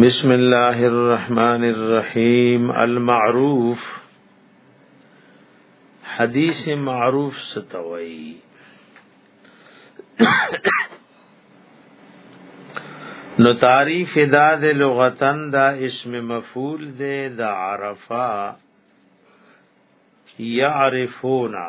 بسم الله الرحمن الرحيم المعروف حديث معروف ستوي نو تعریف دا د لغتن دا اسم مفعول دی د عرفا یعرفونا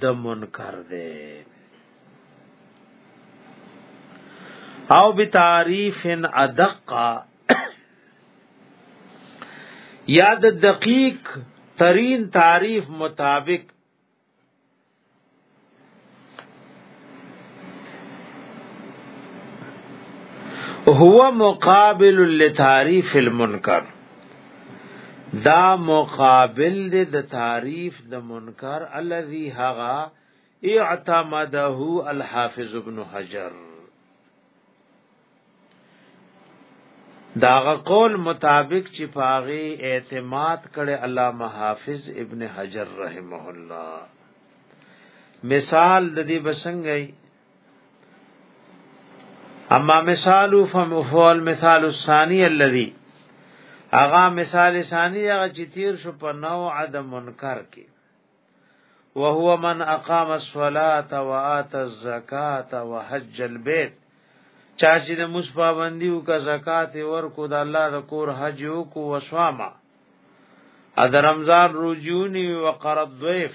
د منکر دی او بتعریف ادق یا د دقیق ترین تعریف مطابق هو مقابل لتعریف المنکر دا مقابل دی د تعریف د منکر الذي هغه اعتمده الحافظ ابن حجر داغه قول مطابق چې پاغي اعتماد کړي علامه حافظ ابن حجر رحمه الله مثال د دې بسنګي اما مثال فهو المثال الثاني الذي اغا مثال ثانی هغه چې تیر شو په نوع د منکر کې وهو من اقام الصلاه واتى الزکات وحج البيت چا چې د مص پابندي او کا زکات ورکو د الله د کور حج او کو وسواما ا د رمضان روجونی وقرض ضيف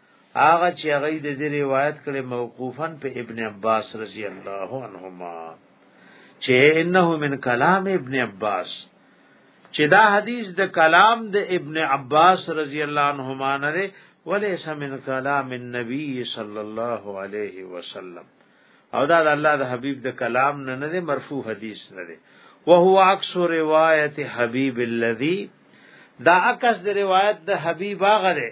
هغه چې هغه د دې روایت کړي موقوفا په ابن عباس رضی الله عنهما چې انه من کلام ابن عباس چې دا حدیث د کلام د ابن عباس رضی الله عنهما نه لري وليس من کلام النبي صلی الله علیه وسلم او دا د الله د حبیب د کلام نه نه مرفوع حدیث نه دی وهو عكس روایت حبیب الذی دا عکس د روایت د حبیب هغه دی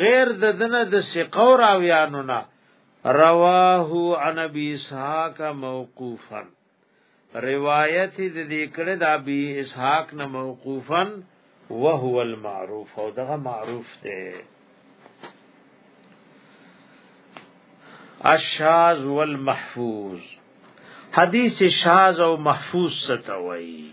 غیر د دنه د ثقه راویانو نه رواه عن ابي اسحاق موقوفا روایت د دې کړه د ابي اسحاق نه موقوفا وهو المعروف او دغه معروف دی الشاذ والمحفوظ حدیث شاذ او محفوظ ستوي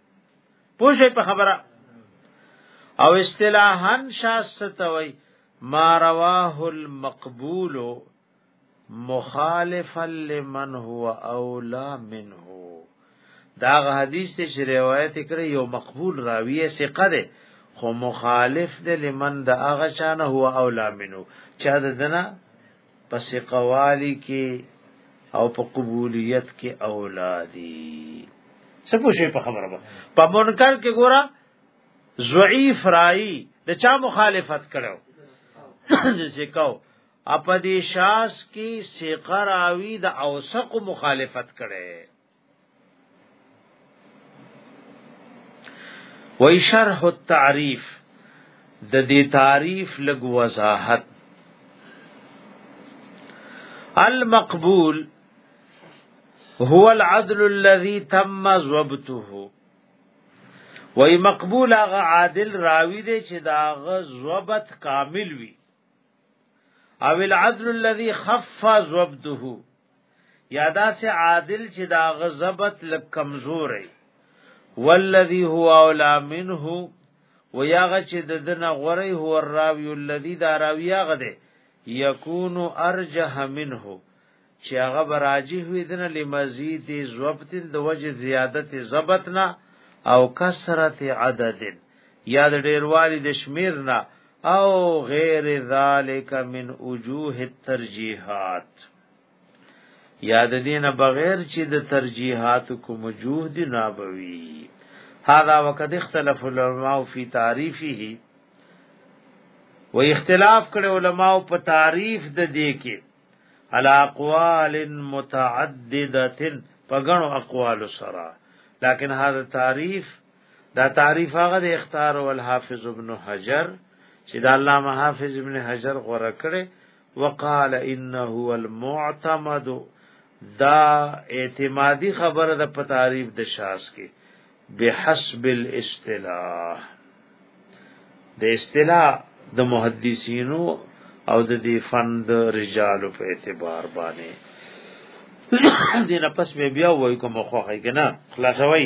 پوښې په خبره او اصطلاحا شاستوي ما رواه المقبول مخالفا لمن هو اولا منه دا حدیث ته چې روایت کړي یو مقبول راوی ثقه ده خو مخالف ده لمن دا هغه چانه هو اولا منه چا ده نه په سقوالی کې او په قبولیت کې اولادي څه پوښي په خبره به په منکر کې ګوره ضعیف رای د چا مخالفت کړو ځکاو اپدی شاس کی سیقراوی د اوسق مخالفت کړي وای شرح التعریف د دې تعریف لګ وضاحت المقبول هو العدل الذي تم ضبطه وای مقبول هغه عادل راوی دی چې دا غ ضبط کامل وي او العدل الذي خف زبده یادا سے عادل چې دا غضبت لک کمزورې والذي هو اولا منه وياغه چې د دنه غوري هو الراوي الذي دا راوي هغه دی يكون ارجح منه چې هغه براجه وي دنه لمزید ضبط د وجه زیادت ضبط نه او کثرت عدد یا د ډیروالی د شمیر نه او غیر ذالک من وجوه الترجیحات یا د دینه بغیر چې د ترجیحات کوم وجوه دی نابوی هذا وقد اختلف العلماء فی تعریفه و اختلاف کړي علماء په تعریف د دې کې علا اقوال متعددت پغنو اقوال سرا لیکن هذا تعریف دا تعریف هغه د اختار او الحافظ ابن حجر چې د علامه حافظ ابن حجر غوړه کړي وقال انه المعتمد دا اعتمادی خبره د تعریف د شاس کې بحسب الاصطلاح د اصطلاح د محدثینو او د دې فن د رجال په اعتبار باندې دې نه پس به بیا وای کوم خو هی کنه خلاصوي